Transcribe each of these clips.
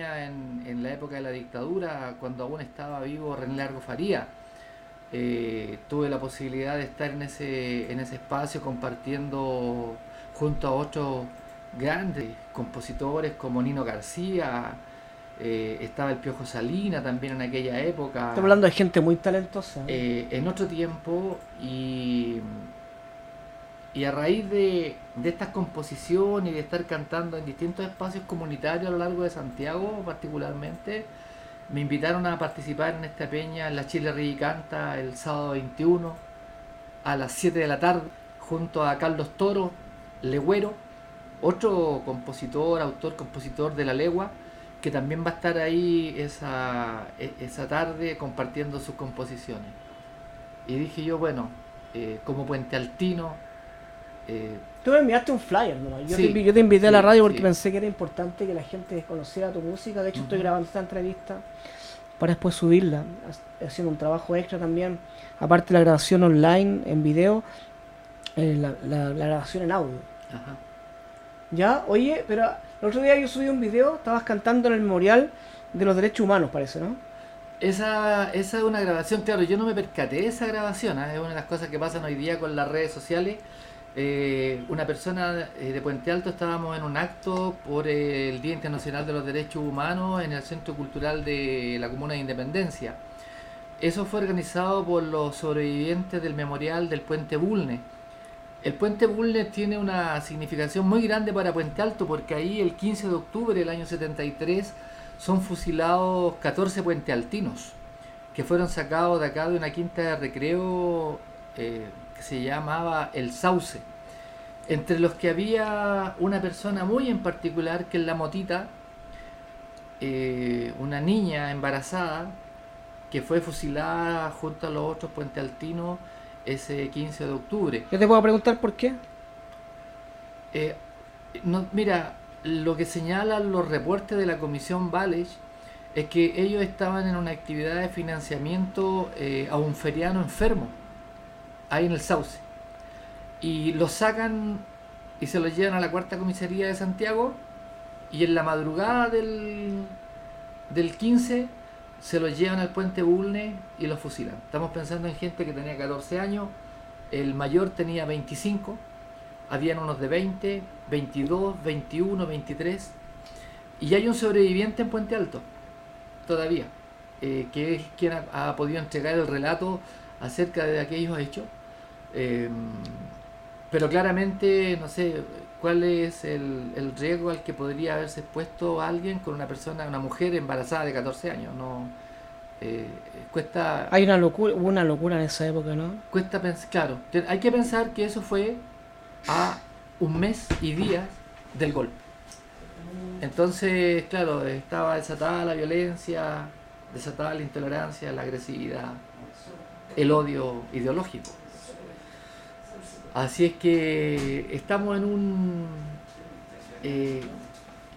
Peña en, en la época de la dictadura, cuando aún estaba vivo René Largo Faría. Eh, tuve la posibilidad de estar en ese, en ese espacio compartiendo junto a otros grandes compositores como Nino García, eh, estaba el Piojo Salina también en aquella época. Estamos hablando de gente muy talentosa. Eh, en otro tiempo y, y a raíz de, de estas composiciones y de estar cantando en distintos espacios comunitarios a lo largo de Santiago particularmente, me invitaron a participar en esta peña en la Chile Ríe Canta el sábado 21 a las 7 de la tarde junto a Carlos Toro, Legüero, otro compositor, autor, compositor de La Legua, que también va a estar ahí esa, e, esa tarde compartiendo sus composiciones. Y dije yo, bueno, eh, como Puente Altino... Eh, Tú me enviaste un flyer, ¿no? Yo, Sí, te, yo te invité a la radio porque sí. pensé que era importante que la gente conociera tu música. De hecho, estoy grabando esta entrevista para después subirla, ha- haciendo un trabajo extra también. Aparte la grabación online, en video, eh, la, la- la grabación en audio. ajá. Ya, oye, pero el otro día yo subí un video, estabas cantando en el memorial de los derechos humanos, parece, ¿no? Esa, esa es una grabación, claro, yo no me percaté de esa grabación, ¿ah? es una de las cosas que pasan hoy día con las redes sociales. Eh, una persona eh, de Puente Alto estábamos en un acto por eh, el Día Internacional de los Derechos Humanos en el Centro Cultural de la Comuna de Independencia. Eso fue organizado por los sobrevivientes del memorial del Puente Bulnes. El Puente Bulnes tiene una significación muy grande para Puente Alto porque ahí el 15 de octubre del año 73 son fusilados 14 puentealtinos que fueron sacados de acá de una quinta de recreo que se llamaba El Sauce. Entre los que había una persona muy en particular que es la Motita, eh, una niña embarazada que fue fusilada junto a los otros puentealtinos ese 15 de octubre. Yo te puedo preguntar por qué. Eh, no, mira, lo que señalan los reportes de la Comisión Valech es que ellos estaban en una actividad de financiamiento eh, a un feriano enfermo, ahí en el Sauce. Y lo sacan y se lo llevan a la cuarta comisaría de Santiago y en la madrugada del, del 15 se lo llevan al puente Bulnes y lo fusilan. Estamos pensando en gente que tenía 14 años, el mayor tenía 25, habían unos de 20, 22, 21, 23, y hay un sobreviviente en Puente Alto, todavía, eh, que es quien ha, ha podido entregar el relato acerca de aquellos hechos. Eh, pero claramente, no sé, cuál es el, el riesgo al que podría haberse expuesto alguien con una persona, una mujer embarazada de 14 años. No, eh, cuesta, Hay una locura, hubo una locura en esa época, ¿no? cuesta pensar, claro, hay que pensar que eso fue a un mes y días del golpe. Entonces, claro, estaba desatada la violencia, desatada la intolerancia, la agresividad, el odio ideológico. Así es que estamos en un eh,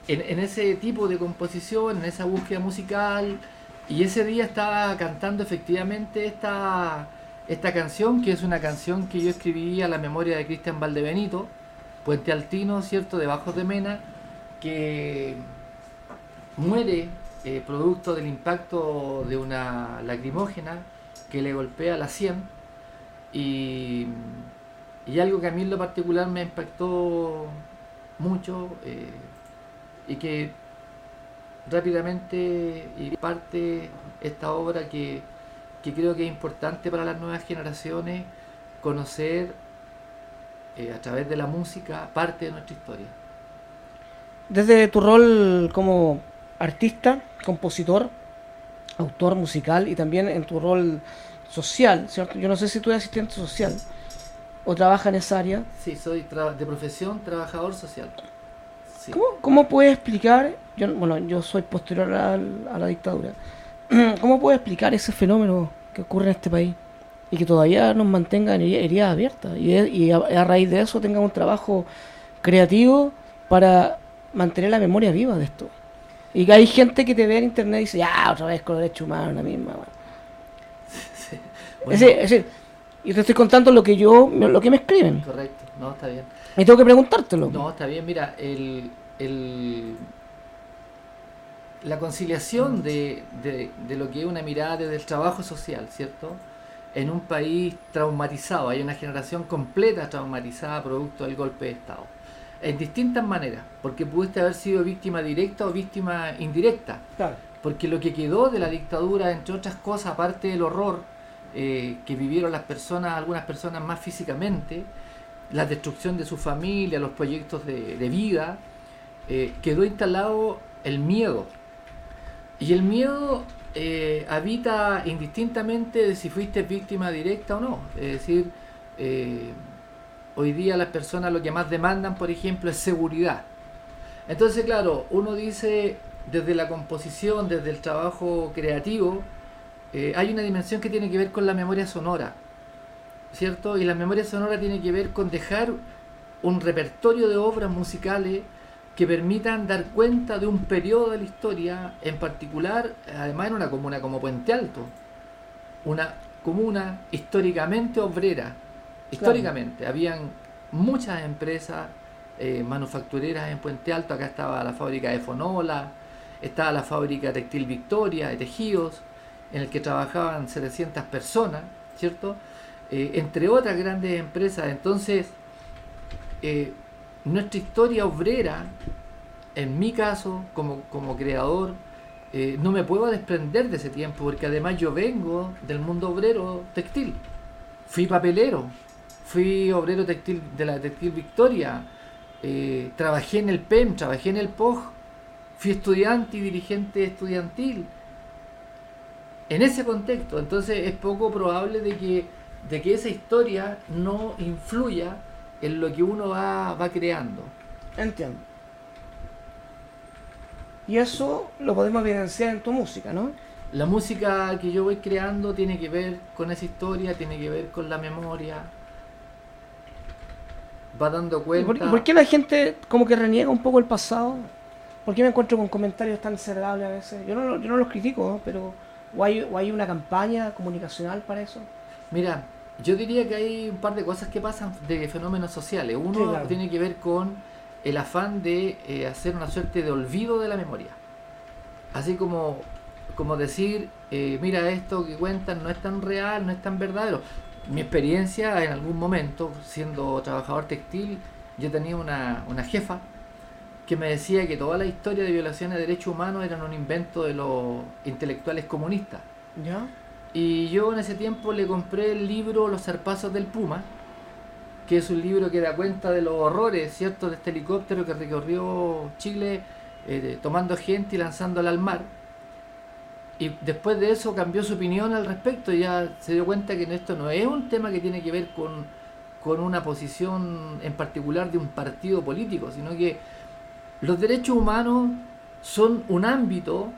en, ese tipo de composición, en esa búsqueda musical, y ese día estaba cantando efectivamente esta, esta canción, que es una canción que yo escribí a la memoria de Cristian Valdebenito, Puente Altino, ¿cierto?, de Bajos de Mena, que muere eh, producto del impacto de una lacrimógena que le golpea la sien y, y algo que a mí en lo particular me impactó mucho eh, y que rápidamente y parte esta obra que, que creo que es importante para las nuevas generaciones conocer eh, a través de la música parte de nuestra historia. Desde tu rol como artista, compositor, autor musical y también en tu rol social, ¿cierto? Yo no sé si tú eres asistente social o trabajas en esa área. Sí, soy tra- de profesión trabajador social. Sí. ¿Cómo, cómo puedes explicar, yo, bueno, yo soy posterior al- a la dictadura, ¿cómo puedes explicar ese fenómeno que ocurre en este país y que todavía nos mantenga en heri- heridas abiertas y, de- y a, a raíz de eso tenga un trabajo creativo para mantener la memoria viva de esto? Y que hay gente que te ve en internet y dice, ya, otra vez con derechos humanos, la misma. bueno". Sí. Es Bueno, decir, es decir, y te estoy contando lo que yo, lo que me escriben. correcto, no, está bien. Y tengo que preguntártelo. No, está bien, mira, el, el- la conciliación de, de, de lo que es una mirada desde el trabajo social, ¿cierto? En un país traumatizado, hay una generación completa traumatizada producto del golpe de Estado. En distintas maneras, porque pudiste haber sido víctima directa o víctima indirecta. Claro. Porque lo que quedó de la dictadura, entre otras cosas, aparte del horror eh, que vivieron las personas, algunas personas más físicamente, la destrucción de su familia, los proyectos de, vida, eh, quedó instalado el miedo. Y el miedo eh, habita indistintamente de si fuiste víctima directa o no. Es decir, hoy día las personas lo que más demandan, por ejemplo, es seguridad. Entonces, claro, uno dice desde la composición, desde el trabajo creativo, eh, hay una dimensión que tiene que ver con la memoria sonora, ¿cierto? Y la memoria sonora tiene que ver con dejar un repertorio de obras musicales que permitan dar cuenta de un periodo de la historia, en particular, además en una comuna como Puente Alto, una comuna históricamente obrera. Históricamente, habían muchas empresas eh, manufactureras en Puente Alto, acá estaba la fábrica de Fonola, estaba la fábrica Textil Victoria de tejidos, en el que trabajaban 700 personas, ¿cierto? Eh, entre otras grandes empresas. Entonces, eh, nuestra historia obrera, en mi caso, como, como creador, eh, no me puedo desprender de ese tiempo, porque además yo vengo del mundo obrero textil. Fui papelero, fui obrero textil de la Textil Victoria, trabajé en el PEM, trabajé en el POG, fui estudiante y dirigente estudiantil. En ese contexto, entonces es poco probable de que, de que esa historia no influya en lo que uno va, va creando. Entiendo. Y eso lo podemos evidenciar en tu música, ¿no? La música que yo voy creando tiene que ver con esa historia, tiene que ver con la memoria. Va dando ¿Y cuenta. por, y por qué la gente como que reniega un poco el pasado? ¿Por qué me encuentro con comentarios tan cerrables a veces? Yo no, yo no los critico, ¿no? pero o hay, o hay una campaña comunicacional para eso. Mira, yo diría que hay un par de cosas que pasan de fenómenos sociales. Uno Sí, claro. tiene que ver con el afán de eh, hacer una suerte de olvido de la memoria. Así como, como decir, eh, mira, esto que cuentan no es tan real, no es tan verdadero. Mi experiencia en algún momento, siendo trabajador textil, yo tenía una, una jefa que me decía que toda la historia de violaciones de derechos humanos eran un invento de los intelectuales comunistas. ¿Ya? Y yo en ese tiempo le compré el libro Los zarpazos del Puma, que es un libro que da cuenta de los horrores, ¿cierto?, de este helicóptero que recorrió Chile eh, tomando gente y lanzándola al mar. Y después de eso cambió su opinión al respecto y ya se dio cuenta que esto no es un tema que tiene que ver con, con una posición en particular de un partido político, sino que los derechos humanos son un ámbito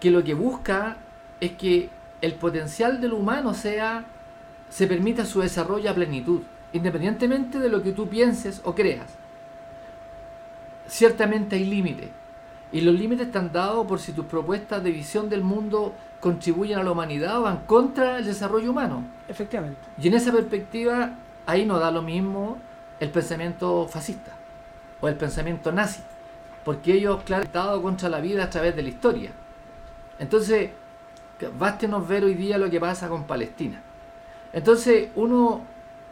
que lo que busca es que el potencial del humano sea se permita su desarrollo a plenitud, independientemente de lo que tú pienses o creas. Ciertamente hay límites, y los límites están dados por si tus propuestas de visión del mundo contribuyen a la humanidad o van contra el desarrollo humano. Efectivamente. Y en esa perspectiva, ahí no da lo mismo el pensamiento fascista o el pensamiento nazi, porque ellos, claro, han estado contra la vida a través de la historia. Entonces, bástenos ver hoy día lo que pasa con Palestina. Entonces, uno,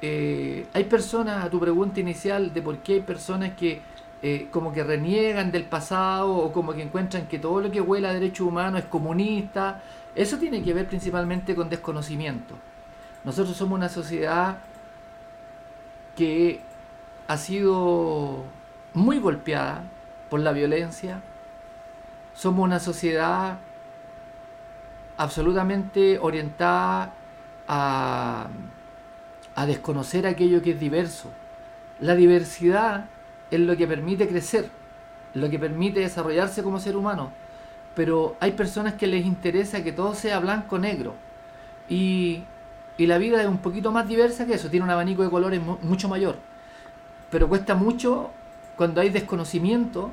eh, hay personas, a tu pregunta inicial, de por qué hay personas que eh, como que reniegan del pasado o como que encuentran que todo lo que huela a derechos humanos es comunista, eso tiene que ver principalmente con desconocimiento. Nosotros somos una sociedad que ha sido muy golpeada por la violencia. Somos una sociedad absolutamente orientada a, a desconocer aquello que es diverso. La diversidad es lo que permite crecer, lo que permite desarrollarse como ser humano. Pero hay personas que les interesa que todo sea blanco-negro. Y, y la vida es un poquito más diversa que eso, tiene un abanico de colores mu- mucho mayor. Pero cuesta mucho cuando hay desconocimiento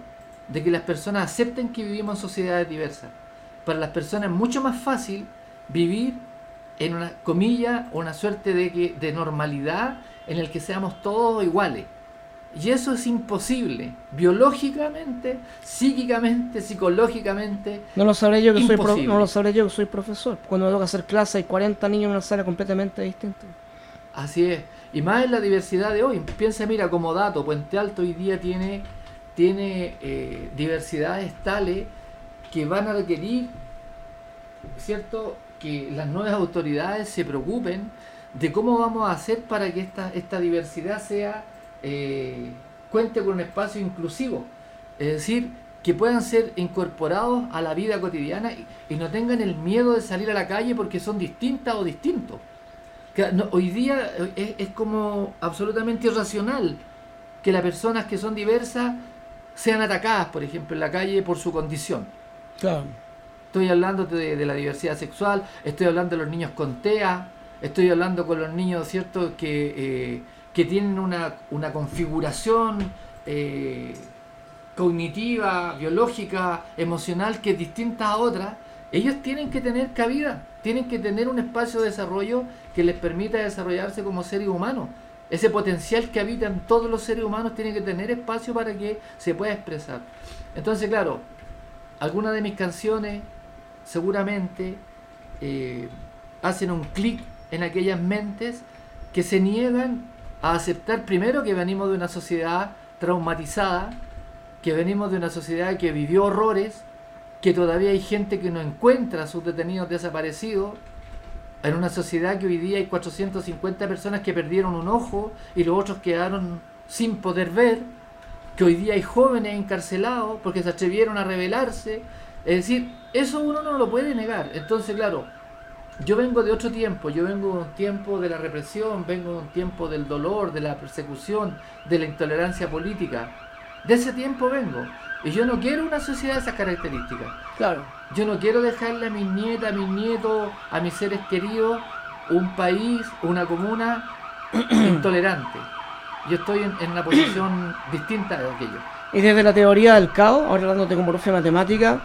de que las personas acepten que vivimos en sociedades diversas. Para las personas es mucho más fácil vivir en una comilla, una suerte de, que, de normalidad en el que seamos todos iguales. Y eso es imposible, biológicamente, psíquicamente, psicológicamente. No lo sabré yo que soy pro- no lo sabré yo que soy profesor. Cuando me toca hacer clase hay 40 niños en una sala completamente distinta. Así es. Y más en la diversidad de hoy. Piensa, mira, como dato, Puente Alto hoy día tiene, tiene eh, diversidades tales que van a requerir, ¿cierto?, que las nuevas autoridades se preocupen de cómo vamos a hacer para que esta, esta diversidad sea eh, cuente con un espacio inclusivo. Es decir, que puedan ser incorporados a la vida cotidiana y, no tengan el miedo de salir a la calle porque son distintas o distintos. Hoy día eh, es, es como absolutamente irracional que las personas que son diversas sean atacadas, por ejemplo, en la calle por su condición. Claro. Estoy hablando de, de la diversidad sexual, estoy hablando de los niños con TEA, estoy hablando con los niños, ¿cierto?, que, eh, que tienen una, una configuración eh, cognitiva, biológica, emocional que es distinta a otras. Ellos tienen que tener cabida, tienen que tener un espacio de desarrollo que les permita desarrollarse como seres humanos. Ese potencial que habita en todos los seres humanos tiene que tener espacio para que se pueda expresar. Entonces, claro, algunas de mis canciones seguramente eh, hacen un clic en aquellas mentes que se niegan a aceptar primero que venimos de una sociedad traumatizada, que venimos de una sociedad que vivió horrores, que todavía hay gente que no encuentra a sus detenidos desaparecidos, en una sociedad que hoy día hay 450 personas que perdieron un ojo y los otros quedaron sin poder ver, que hoy día hay jóvenes encarcelados porque se atrevieron a rebelarse. Es decir, eso uno no lo puede negar. Entonces, claro, yo vengo de otro tiempo, yo vengo de un tiempo de la represión, vengo de un tiempo del dolor, de la persecución, de la intolerancia política. De ese tiempo vengo. Y yo no quiero una sociedad de esas características. Claro. Yo no quiero dejarle a mis nietas, a mis nietos, a mis seres queridos, un país, una comuna intolerante. Yo estoy en, en una posición distinta de aquello. Y desde la teoría del caos, ahora hablándote como profe de matemática,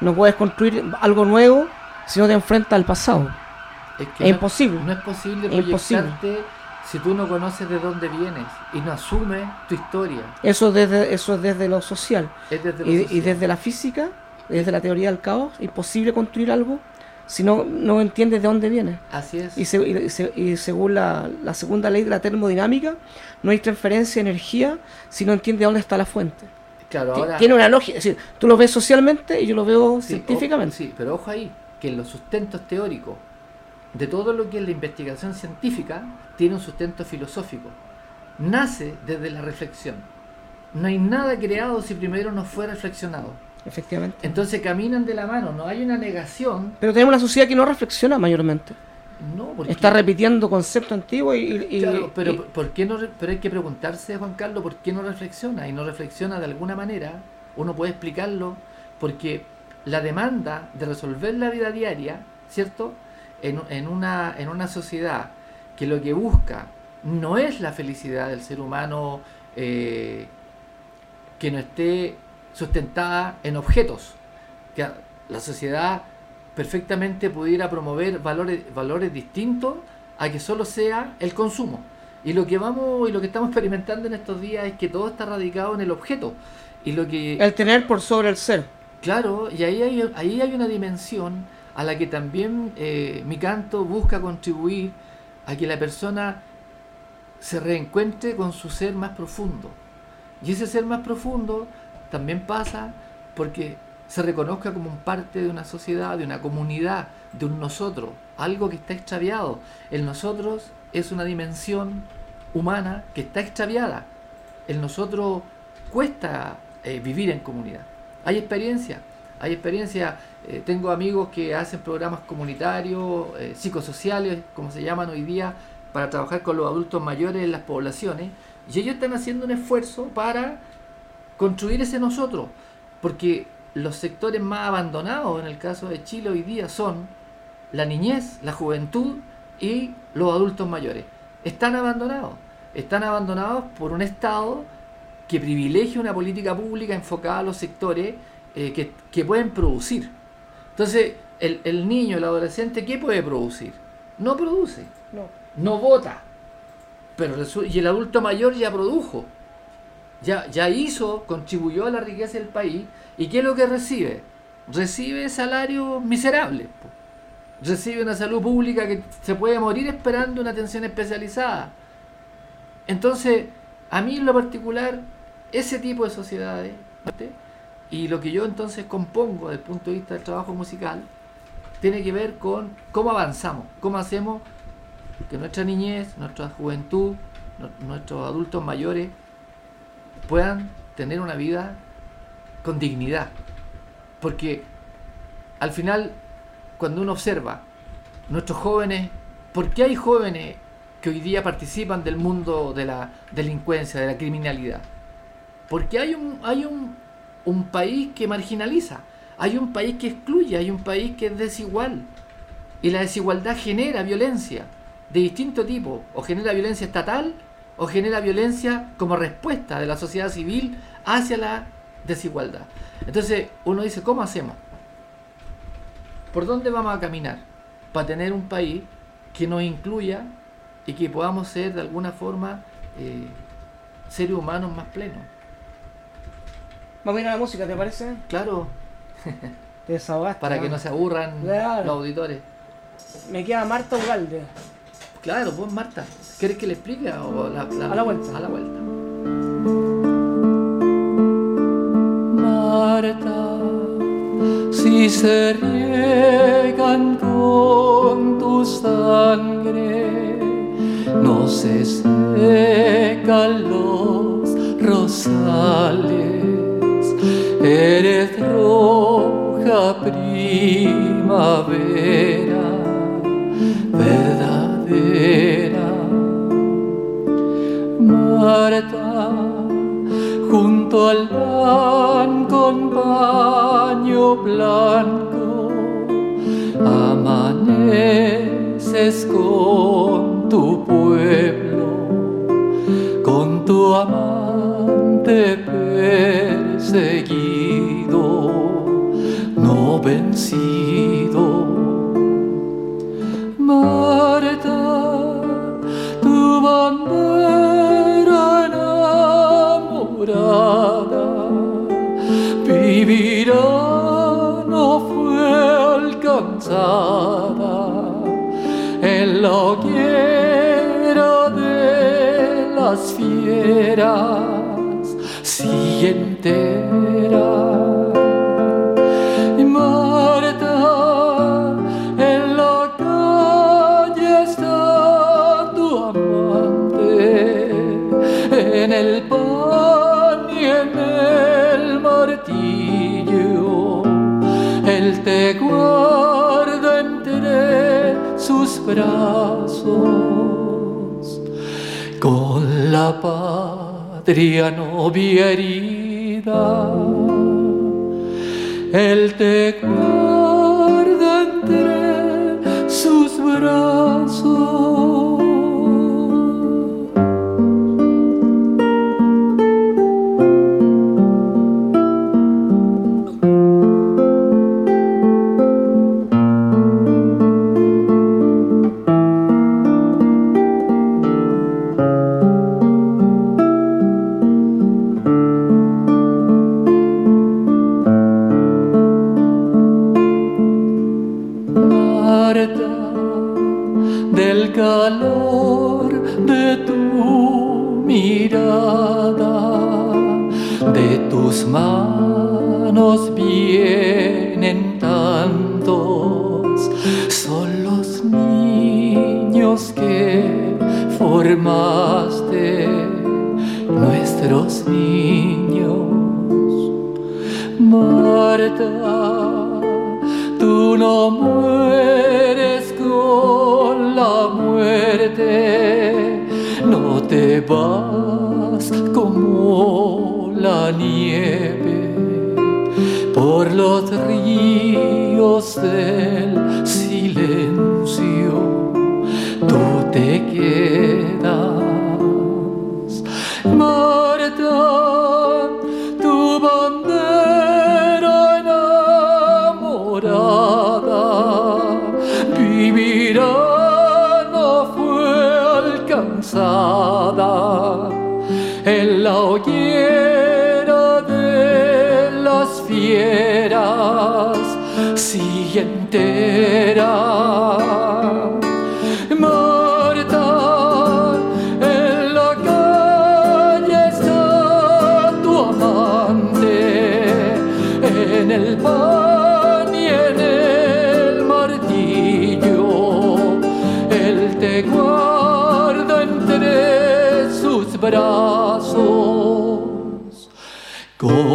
no puedes construir algo nuevo si no te enfrentas al pasado. Es, Es no imposible. No es posible Es imposible. Si tú no conoces de dónde vienes y no asumes tu historia. Eso desde eso es desde lo social. Es desde lo Y, y social. desde la física, desde la teoría del caos, es imposible construir algo si no, no entiendes de dónde viene. Así es. Y, se- y se- y según la, la segunda ley de la termodinámica, no hay transferencia de energía si no entiendes dónde está la fuente. claro, ahora. Tiene una lógica, es decir, tú lo ves socialmente y yo lo veo Sí, científicamente. o- sí, pero ojo ahí, que en los sustentos teóricos de todo lo que es la investigación científica tiene un sustento filosófico. Nace desde la reflexión. No hay nada creado si primero no fue reflexionado. Efectivamente. Entonces caminan de la mano, no hay una negación. Pero tenemos una sociedad que no reflexiona mayormente. No, porque Está repitiendo conceptos antiguos y... y- Claro, pero y- ¿por qué no? Pero hay que preguntarse, Juan Carlos, ¿por qué no reflexiona? Y no reflexiona de alguna manera. Uno puede explicarlo porque la demanda de resolver la vida diaria, ¿cierto? En, en una, en una sociedad que lo que busca no es la felicidad del ser humano eh, que no esté sustentada en objetos. Que la sociedad perfectamente pudiera promover valores, valores distintos a que solo sea el consumo. Y lo que vamos y lo que estamos experimentando en estos días es que todo está radicado en el objeto. Y lo que el tener por sobre el ser. Claro, y ahí hay, ahí hay una dimensión a la que también eh, mi canto busca contribuir a que la persona se reencuentre con su ser más profundo. Y ese ser más profundo también pasa porque se reconozca como parte de una sociedad, de una comunidad, de un nosotros, algo que está extraviado. El nosotros es una dimensión humana que está extraviada. El nosotros cuesta eh, vivir en comunidad. Hay experiencia, hay experiencia. Eh, tengo amigos que hacen programas comunitarios, eh, psicosociales, como se llaman hoy día, para trabajar con los adultos mayores en las poblaciones. Y ellos están haciendo un esfuerzo para construir ese nosotros. Porque los sectores más abandonados en el caso de Chile hoy día son la niñez, la juventud y los adultos mayores. Están abandonados. Están abandonados por un Estado que privilegia una política pública enfocada a los sectores eh, que, que pueden producir. Entonces, el, el niño, el adolescente, ¿qué puede producir? No produce, No. no vota. Pero y el adulto mayor ya produjo. ya, ya hizo, contribuyó a la riqueza del país, ¿y qué es lo que recibe? Recibe salario miserable. Recibe una salud pública que se puede morir esperando una atención especializada. Entonces, a mí en lo particular, ese tipo de sociedades, y lo que yo entonces compongo desde el punto de vista del trabajo musical, tiene que ver con cómo avanzamos, cómo hacemos que nuestra niñez, nuestra juventud, nuestros adultos mayores puedan tener una vida con dignidad. Porque al final, cuando uno observa nuestros jóvenes, ¿por qué hay jóvenes que hoy día participan del mundo de la delincuencia, de la criminalidad? Porque hay un, hay un, un país que marginaliza, hay un país que excluye, hay un país que es desigual. Y la desigualdad genera violencia de distinto tipo, o genera violencia estatal, o genera violencia como respuesta de la sociedad civil hacia la desigualdad. Entonces uno dice, ¿cómo hacemos? ¿Por dónde vamos a caminar? Para tener un país que nos incluya y que podamos ser de alguna forma eh, seres humanos más plenos. Vamos a ir a la música, ¿te parece? Claro. Te desahogaste. Para que no se aburran los auditores. Me queda Marta Ugalde. Claro, pues Marta. ¿Quieres que le explique o la, a la vuelta? A la vuelta. Marta, si se riegan con tu sangre, no se secan los rosales, eres roja primavera, verdadera. Marta, junto al pan con paño blanco, amaneces con tu pueblo, con tu amante perseguido, no vencido. Patria novia herida. Él te Marta, del calor de tu mirada, de tus manos vienen tantos, son los niños que formaste, nuestros niños. Marta, tú no vas como la nieve por los ríos del silencio, tú te quedas.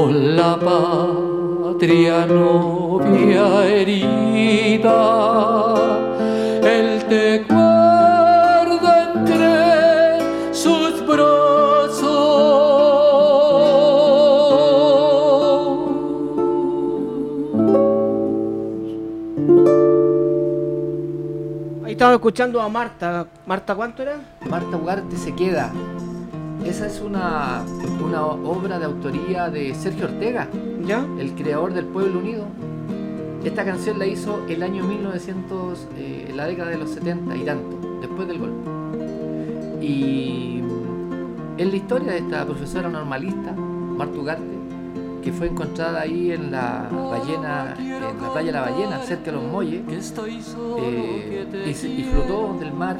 Con la patria novia herida. Él te guarda entre sus brazos. Ahí estaba escuchando a Marta. ¿Marta cuánto era? Marta Ugarte se queda. Esa es una, una obra de autoría de Sergio Ortega, ¿Ya? el creador del Pueblo Unido. Esta canción la hizo el año 1900, eh, en la década de los 70 y tanto, después del golpe. Y es la historia de esta profesora normalista, Marta Ugarte, que fue encontrada ahí en la ballena, en la playa de la ballena, cerca de los muelles, eh, y, y flotó del mar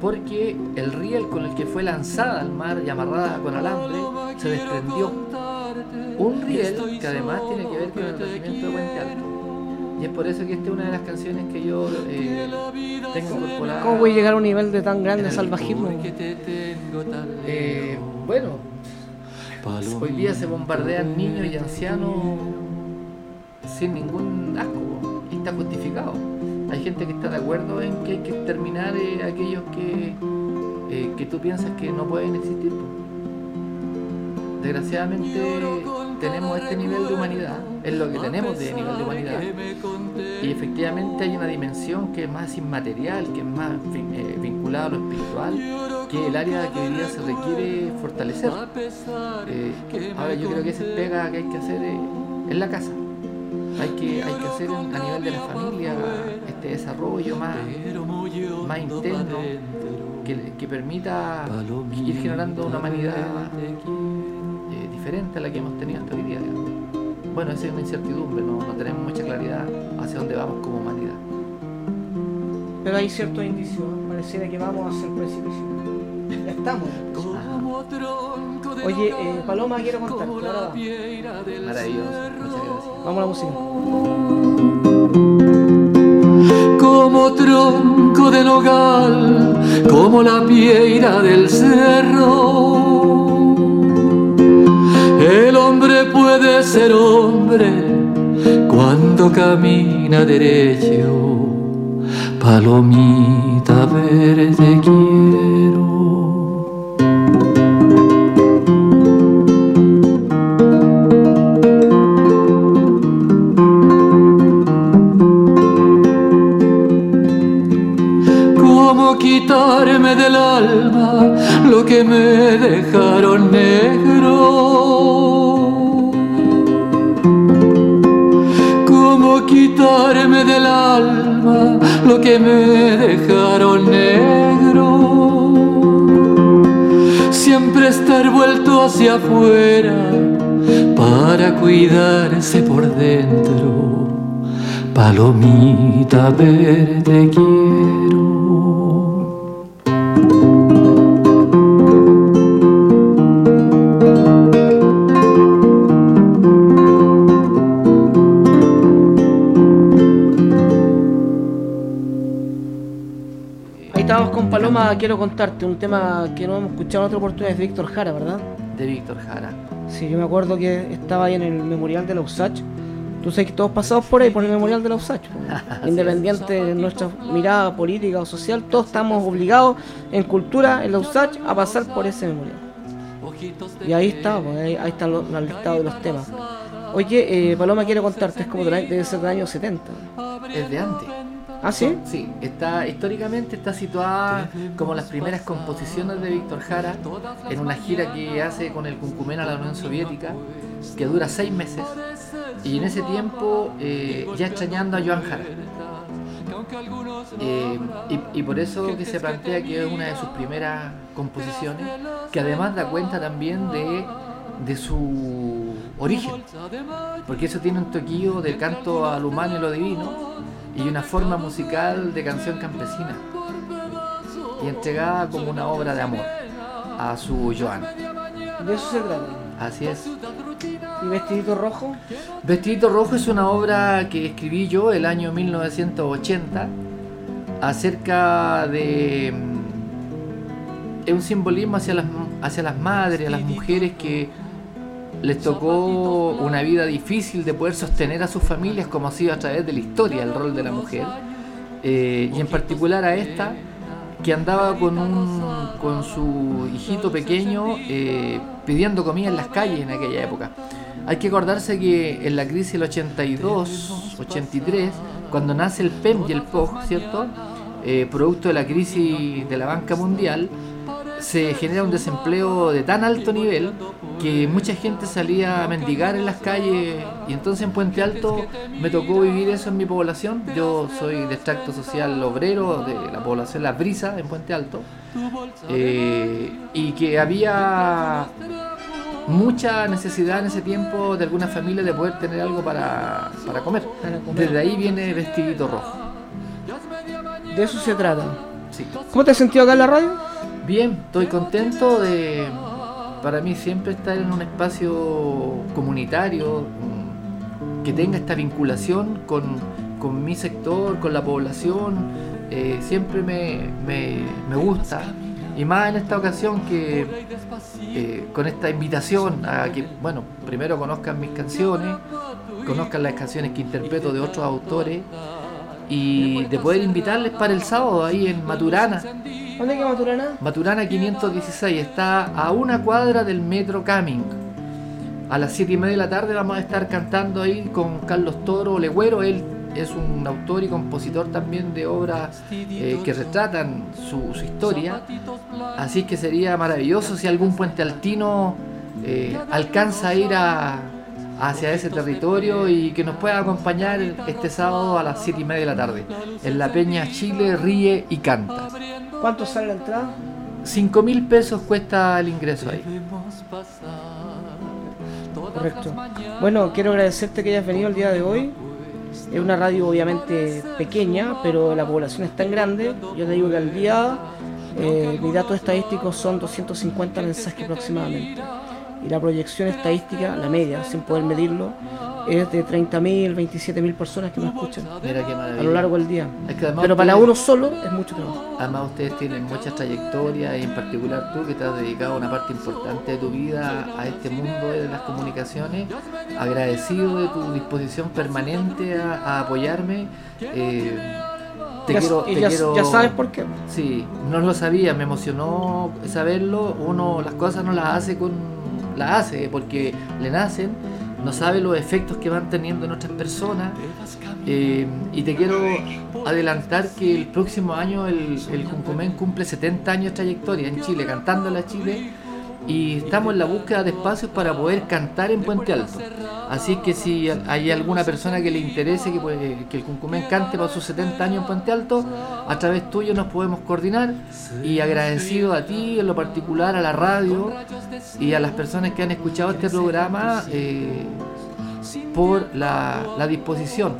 porque el riel con el que fue lanzada al mar y amarrada con alambre se desprendió. Un riel que además tiene que ver con el nacimiento de Puente Alto. Y es por eso que esta es una de las canciones que yo eh, tengo incorporada. ¿Cómo voy a llegar a un nivel de tan grande salvajismo? Eh, bueno, hoy día se bombardean niños y ancianos sin ningún asco y está justificado. Hay gente que está de acuerdo en que hay que exterminar eh, aquellos que, eh, que tú piensas que no pueden existir. Desgraciadamente tenemos este nivel de humanidad, es lo que tenemos de nivel de humanidad. Y efectivamente hay una dimensión que es más inmaterial, que es más eh, vinculada a lo espiritual, que es el área que hoy día se requiere fortalecer. Eh, ahora yo creo que esa pega que hay que hacer en la casa. Hay que, hay que hacer en- a nivel de la familia este desarrollo más, más interno que, que permita ir generando una humanidad eh, diferente a la que hemos tenido hasta hoy día. digamos. Bueno, esa es una incertidumbre, no, no tenemos mucha claridad hacia dónde vamos como humanidad. Pero hay ciertos indicios. Pareciera que vamos hacia el precipicio. Ya estamos. Oye, eh, Paloma, quiero. Ahora va. Maravilloso, muchas gracias. Vamos a la música. como tronco de nogal, como la piedra del cerro. El hombre puede ser hombre cuando camina derecho. Palomita verde quiero. ¿Cómo quitarme del alma lo que me dejaron negro? ¿Cómo quitarme del alma lo que me dejaron negro? Siempre estar vuelto hacia afuera para cuidarse por dentro. Palomita verde quiero. Quiero contarte un tema que no hemos escuchado en otra oportunidad. Es de Víctor Jara, ¿verdad? De Víctor Jara. Sí, yo me acuerdo que estaba ahí en el memorial de la USACH. Tú sabes que todos pasamos por ahí, por el memorial de la USACH. Independiente de nuestra mirada política o social, todos estamos obligados en cultura, en la USACH, a pasar por ese memorial. Y ahí está, pues, ahí, ahí están los, los listados de los temas. Oye, eh, Paloma quiere contarte, es como año- debe ser del año 70. Es de antes. ¿Ah, sí? Sí, está históricamente está situada como las primeras composiciones de Víctor Jara en una gira que hace con el Cuncumén a la Unión Soviética, que dura seis meses, y en ese tiempo eh, ya extrañando a Joan Jara. Eh, y, por eso que se plantea que es una de sus primeras composiciones, que además da cuenta también de, de su origen, porque eso tiene un toquillo del canto al humano y lo divino, y una forma musical de canción campesina y entregada como una obra de amor a su Joan. De eso se trata. Así es. ¿Y Vestidito Rojo? Vestidito Rojo es una obra que escribí yo el año 1980 acerca de mm, es un simbolismo hacia las, hacia las madres, a las mujeres que les tocó una vida difícil de poder sostener a sus familias como ha sido a través de la historia el rol de la mujer Eh, y en particular a esta que andaba con, un, con su hijito pequeño eh, pidiendo comida en las calles en aquella época. Hay que acordarse que en la crisis del 82, 83, cuando nace el PEM y el POG, ¿cierto? Eh, producto de la crisis de la banca mundial, se genera un desempleo de tan alto nivel que mucha gente salía a mendigar en las calles y entonces en Puente Alto me tocó vivir eso en mi población. Yo soy de extracto social obrero de la población Las Brisas en Puente Alto eh, y que había mucha necesidad en ese tiempo de alguna familia de poder tener algo para, para comer. Para comer. Desde ahí viene Vestidito Rojo. De eso se trata. Sí. ¿Cómo te has sentido acá en la radio? Bien, estoy contento de, para mí siempre estar en un espacio comunitario mm, que tenga esta vinculación con, con mi sector, con la población, eh, siempre me, me- me gusta. Y más en esta ocasión que eh, con esta invitación a que, bueno, primero conozcan mis canciones, conozcan las canciones que interpreto de otros autores y de poder invitarles para el sábado ahí en Maturana. ¿Dónde queda Maturana? Maturana 516 está a una cuadra del metro Caming. A las 7 y media de la tarde vamos a estar cantando ahí con Carlos Toro Legüero. Él es un autor y compositor también de obras eh, que retratan su, historia. Así que sería maravilloso si algún puente altino eh, alcanza a ir a- hacia ese territorio y que nos pueda acompañar este sábado a las 7 y media de la tarde. En la Peña Chile ríe y canta. ¿Cuánto sale la entrada? 5 mil pesos cuesta el ingreso ahí. Correcto. Bueno, quiero agradecerte que hayas venido el día de hoy. Es una radio obviamente pequeña, pero la población es tan grande. Yo te digo que al día eh, mis datos estadísticos son 250 mensajes aproximadamente. Y la proyección estadística, la media, sin poder medirlo, es de 30.000, 27.000 personas que me escuchan Mira qué a lo largo del día. Es que además Pero para uno solo es mucho trabajo. Además ustedes tienen muchas trayectorias y en particular tú que te has dedicado una parte importante de tu vida a este mundo de las comunicaciones, agradecido de tu disposición permanente a, a apoyarme. eh, te Ya- quiero, y te ya, quiero- ya sabes por qué. Sí, no lo sabía, me emocionó saberlo. Uno las cosas no las hace con las hace porque le nacen, no sabe los efectos que van teniendo en otras personas. Eh, y te quiero adelantar que el próximo año el, el cumple 70 años de trayectoria en Chile, cantándole a Chile. Y estamos en la búsqueda de espacios para poder cantar en Puente Alto. Así que si hay alguna persona que le interese que, pues, que el Cuncumén cante para sus 70 años en Puente Alto, a través tuyo nos podemos coordinar. Y agradecido a ti, en lo particular a la radio y a las personas que han escuchado este programa eh, por la, disposición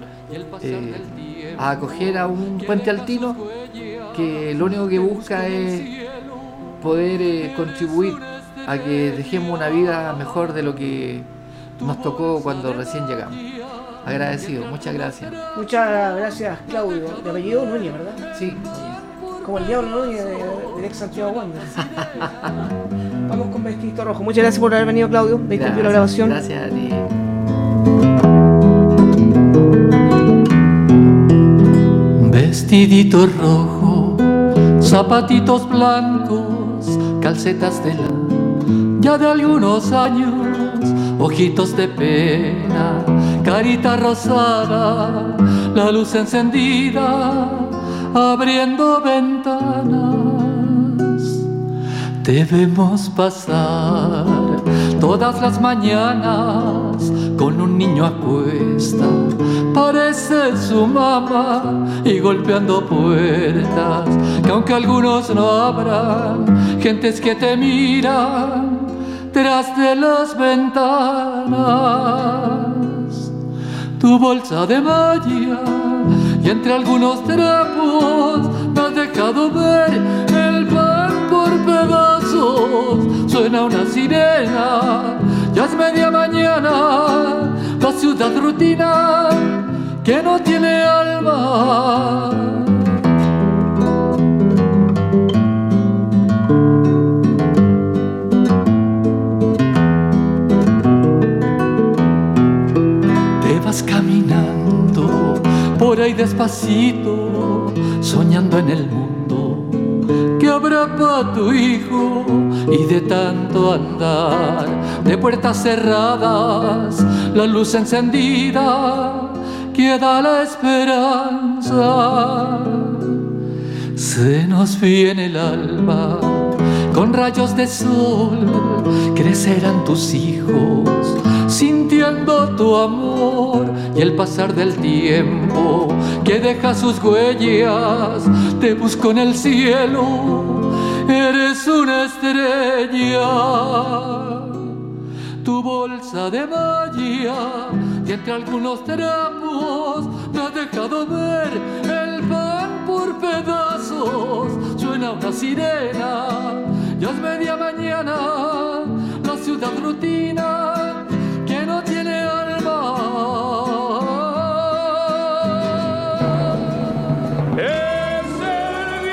eh, a acoger a un puente altino que lo único que busca es poder eh, contribuir a que dejemos una vida mejor de lo que nos tocó cuando recién llegamos. Agradecido, muchas gracias. Muchas gracias, Claudio. De apellido Núñez, ¿verdad? Sí, Como el diablo Núñez de, del ex Santiago Wander. Vamos con vestidito rojo. Muchas gracias por haber venido, Claudio. De interrumpir la grabación. Gracias a ti. Vestidito rojo, zapatitos blancos, calcetas de la ya de algunos años, ojitos de pena, carita rosada, la luz encendida, abriendo ventanas. Debemos pasar todas las mañanas con un niño a cuesta. Parece su mamá y golpeando puertas, que aunque algunos no abran, gentes que te miran tras de las ventanas. Tu bolsa de malla y entre algunos trapos me has dejado ver el pan por pedazos. Suena una sirena, ya es media mañana, la ciudad rutina que no tiene alma. Te vas caminando por ahí despacito, soñando en el mundo habrá para tu hijo y de tanto andar de puertas cerradas, la luz encendida queda la esperanza. Se nos viene el alma con rayos de sol, crecerán tus hijos sintiendo tu amor y el pasar del tiempo que deja sus huellas, te busco en el cielo, eres una estrella. Tu bolsa de malla y entre algunos trapos me has dejado ver el pan por pedazos. Suena una sirena, ya es media mañana, la ciudad rutina que no tiene alma